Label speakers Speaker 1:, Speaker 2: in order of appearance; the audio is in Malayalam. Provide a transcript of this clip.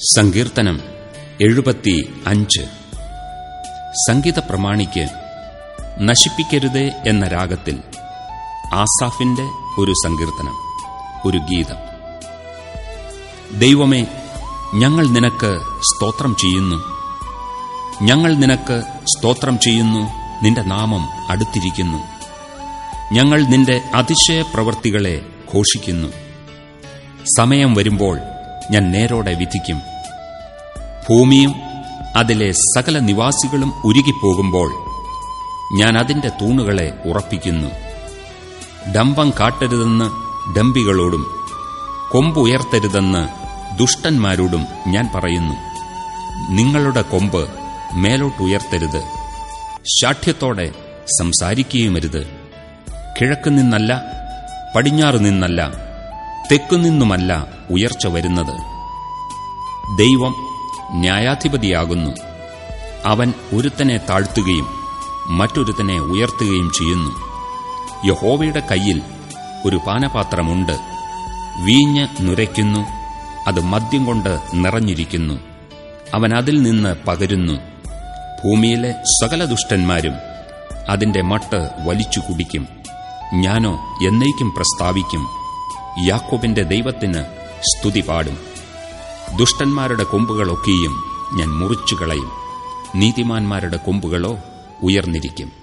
Speaker 1: സങ്കീർത്തനം എഴുപത്തി അഞ്ച്. സംഗീത പ്രമാണിക്ക് നശിപ്പിക്കരുതേ എന്ന രാഗത്തിൽ ആസാഫിന്റെ ഒരു സങ്കീർത്തനം ഒരു ഗീതം. ദൈവമേ ഞങ്ങൾ നിനക്ക് സ്തോത്രം ചെയ്യുന്നു. ഞങ്ങൾ നിനക്ക് സ്തോത്രം ചെയ്യുന്നു നിന്റെ നാമം അടുത്തിരിക്കുന്നു. ഞങ്ങൾ നിന്റെ അതിശയ പ്രവൃത്തികളെ ഘോഷിക്കുന്നു. സമയം വരുമ്പോൾ ഞാൻ നേരോടെ വിധിക്കും. ഭൂമിയും അതിലെ സകല നിവാസികളും ഉരുകിപ്പോകുമ്പോൾ ഞാൻ അതിന്റെ തൂണുകളെ ഉറപ്പിക്കുന്നു. ഡംബം കാട്ടരുതെന്ന് ഡംബികളോടും കൊമ്പുയർത്തരുതെന്ന് ദുഷ്ടന്മാരോടും ഞാൻ പറയുന്നു. നിങ്ങളുടെ കൊമ്പ് മേലോട്ടുയർത്തരുത് ശാഠ്യത്തോടെ സംസാരിക്കുകയുമരുത് കിഴക്കുനിന്നല്ല പടിഞ്ഞാറു നിന്നല്ല തെക്കുനിന്നുമല്ല ഉയർച്ച വരുന്നത്. ദൈവം ന്യായാധിപതിയാകുന്നു. അവൻ ഒരുത്തനെ താഴ്ത്തുകയും മറ്റൊരുത്തനെ ഉയർത്തുകയും ചെയ്യുന്നു. യഹോവയുടെ കയ്യിൽ ഒരു പാനപാത്രമുണ്ട്. വീഞ്ഞ് നുരയ്ക്കുന്നു. അത് മദ്യം കൊണ്ട് നിറഞ്ഞിരിക്കുന്നു. അവൻ അതിൽ നിന്ന് പകരുന്നു. ഭൂമിയിലെ സകല ദുഷ്ടന്മാരും അതിന്റെ മട്ട് വലിച്ചു കുടിക്കും. ഞാനോ എന്നേക്കും പ്രസ്താവിക്കും. യാക്കോബിന്റെ ദൈവത്തിന് സ്തുതി പാടും. ദുഷ്ടന്മാരുടെ കൊമ്പുകളൊക്കെയും ഞാൻ മുറിച്ചുകളയും. നീതിമാന്മാരുടെ കൊമ്പുകളോ ഉയർന്നിരിക്കും.